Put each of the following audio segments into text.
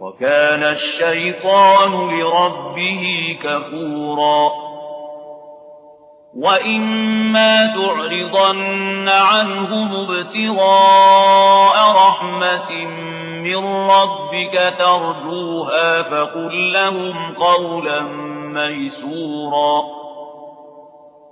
وكان الشيطان لربه كفورا. وإما تعرضن عنهم ابتغاء رحمة من ربك ترجوها فقل لهم قولا ميسورا.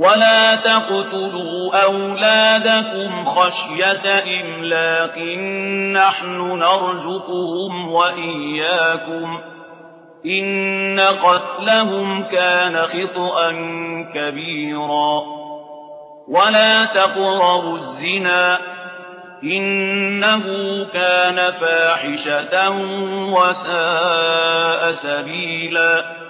ولا تقتلوا أولادكم خشية إملاق نحن نرزقهم وإياكم إن قتلهم كان خطأ كبيرا. ولا تقربوا الزنا إنه كان فاحشة وساء سبيلا.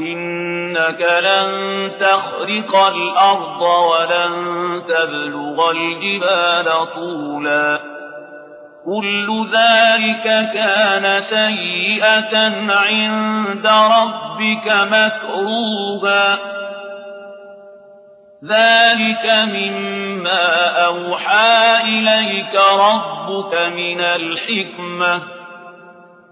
إنك لن تخرق الأرض ولن تبلغ الجبال طولا. كل ذلك كان سيئة عند ربك مكروها. ذلك مما أوحى إليك ربك من الحكمة.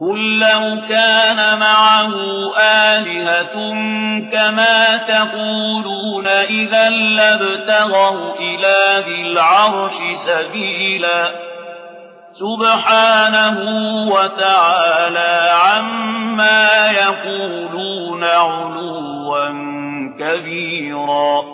قل لو كان معه آلهة كما تقولون إذا لابتغوا إلى ذي العرش سبيلا سبحانه وتعالى عما يقولون علوا كبيرا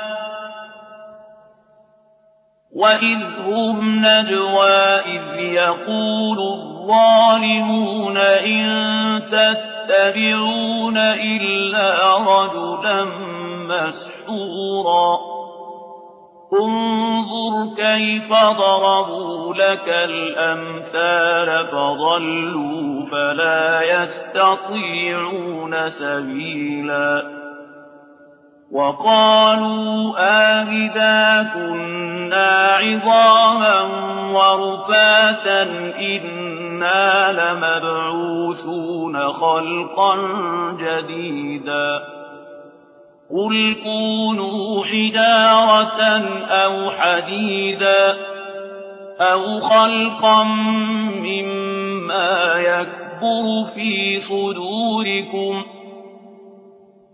وإذ هم نجوى إذ يقول الظالمون إن تتبعون إلا رجلا مسحورا انظر كيف ضربوا لك الأمثال فضلوا فلا يستطيعون سبيلا وقالوا آهدا كنا عظاما ورفاتا إنا لمبعوثون خلقا جديدا. قل كونوا حجارة أو حديدا أو خلقا مما يكبر في صدوركم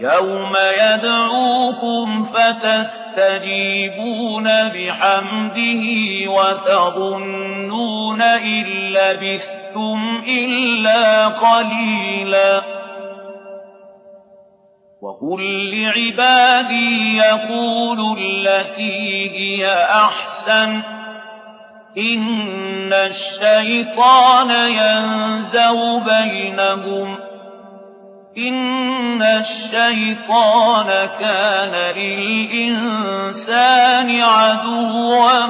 يوم يدعوكم فتستجيبون بحمده وتظنون إن لبثتم إلا قليلا وقل لعبادي يقولوا التي هي أحسن إن الشيطان ينزو بينهم إن الشيطان كان للإنسان عدوا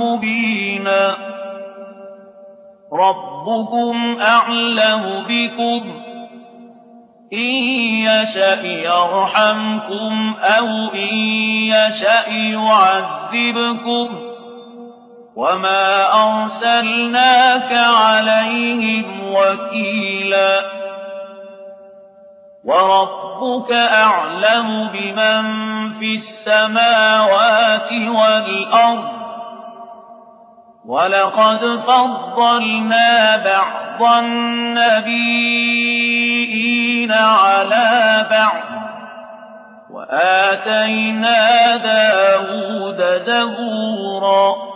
مبينا ربكم أعلم بكم إن يشأ يرحمكم أو إن يشأ يعذبكم وما أرسلناك عليهم وكيلا وربك أعلم بمن في السماوات والأرض. ولقد فضلنا بعض النبيين على بعض وآتينا داود زبورا.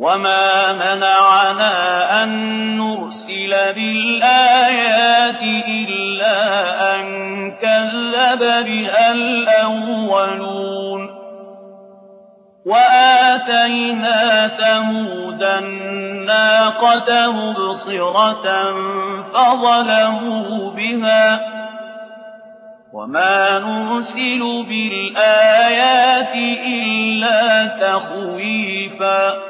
وما منعنا أن نرسل بالآيات إلا أن كذب بها الأولون وآتينا ثمود الناقة مبصرة فظلموا بها وما نرسل بالآيات إلا تخويفا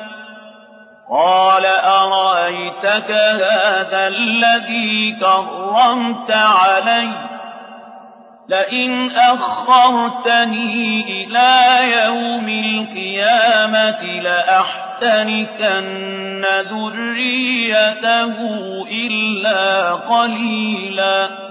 قال أرأيتك هذا الذي كرمت علي؟ لئن أخرتني إلى يوم القيامة لأحتنكن ذريته إلا قليلاً.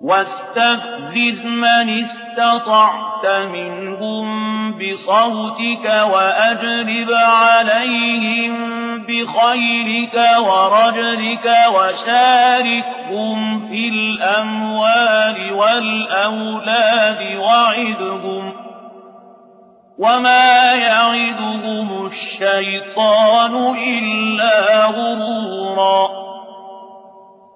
واستفزز من استطعت منهم بصوتك وأجرب عليهم بخيرك ورجلك وشاركهم في الأموال والأولاد وعدهم وما يعدهم الشيطان إلا غرورا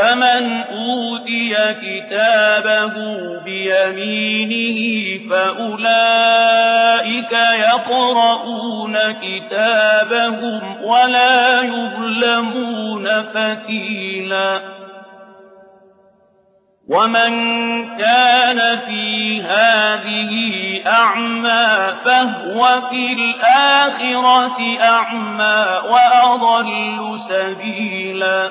فمن أوتي كتابه بيمينه فأولئك يقرؤون كتابهم ولا يظلمون فتيلا. ومن كان في هذه أعمى فهو في الآخرة أعمى وأضل سبيلا.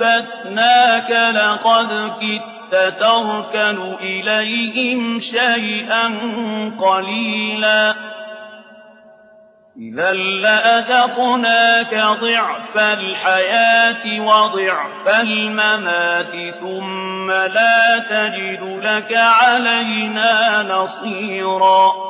ثبتناك لقد كدت تتركن إليهم شيئا قليلا إذا لأذقناك ضعف الحياة وضعف الممات ثم لا تجد لك علينا نصيرا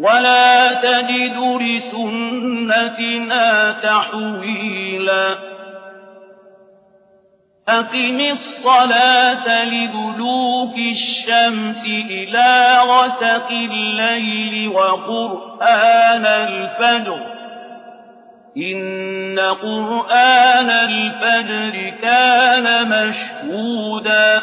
ولا تجد لسنتنا تحويلا. أقم الصلاة لدلوك الشمس إلى غسق الليل وقرآن الفجر. إن قرآن الفجر كان مشهودا.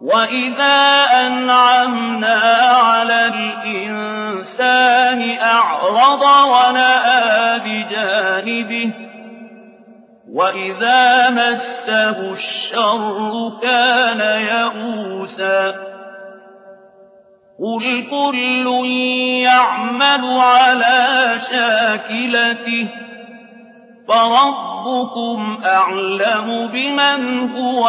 وإذا أنعمنا على الإنسان أعرض ونأى بجانبه وإذا مسه الشر كان يئوسا قل كل يعمل على شاكلته فربكم أعلم بمن هو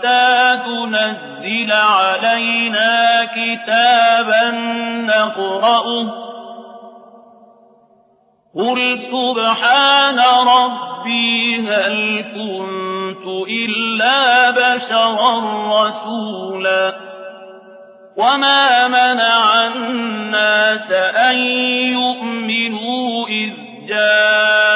حتى تنزل علينا كتابا نقرأه. قل سبحان ربي هل كنت إلا بشرا رسولا. وما منع الناس أن يؤمنوا إذ جاءهم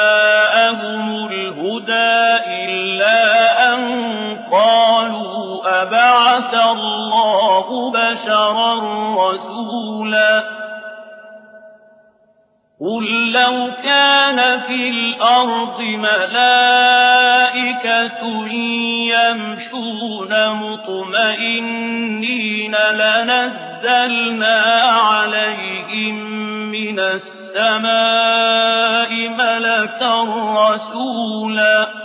أبعث الله بشرا رسولا. قل لو كان في الأرض ملائكة يمشون مطمئنين لنزلنا عليهم من السماء ملكا رسولا.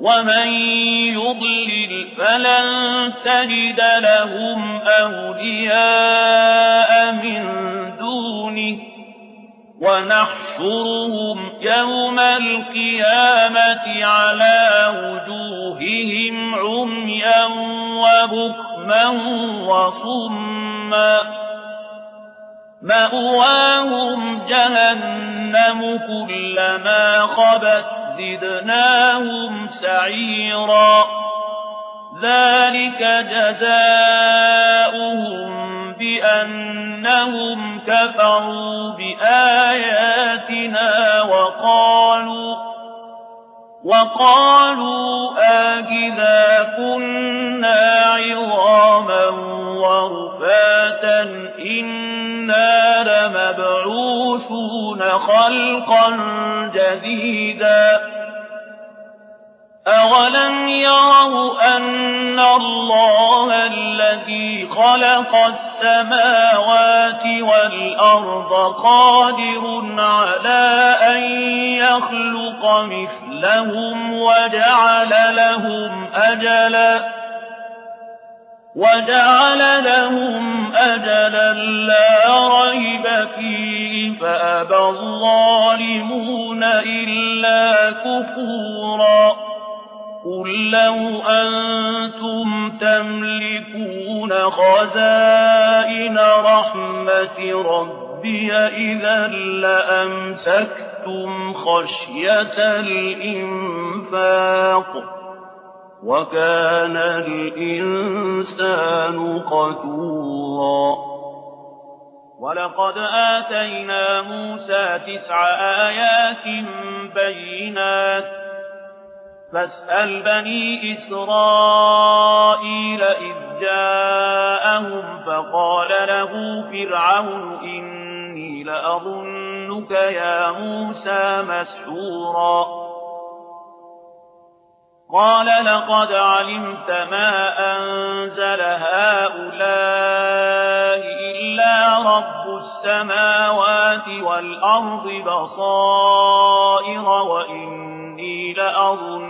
ومن يضلل فلن تجد لهم أولياء من دونه ونحشرهم يوم القيامة على وجوههم عميا وبكما وصما ماواهم جهنم كلما خبت زدناهم سعيرا. ذلك جزاؤهم بأنهم كفروا بآياتنا وقالوا وقالوا آجذا كنا عظاما ورفاتا إنا لمبعوثون خلقا جديدا. أولم يروا أن الله الذي خلق السماوات والأرض قادر على أن يخلق مثلهم وجعل لهم أجلا وجعل لهم أجلا لا ريب فيه فأبى الظالمون إلا كفورا قل لو أنتم تملكون خزائن رحمة ربي إذا لأمسكتم خشية الإنفاق وكان الإنسان قتورا ولقد آتينا موسى تسع آيات بينات فاسأل بني إسرائيل إذ جاءهم فقال له فرعون إني لأظنك يا موسى مسحورا. قال لقد علمت ما أنزل هؤلاء إلا رب السماوات والأرض بصائر وإني لأظن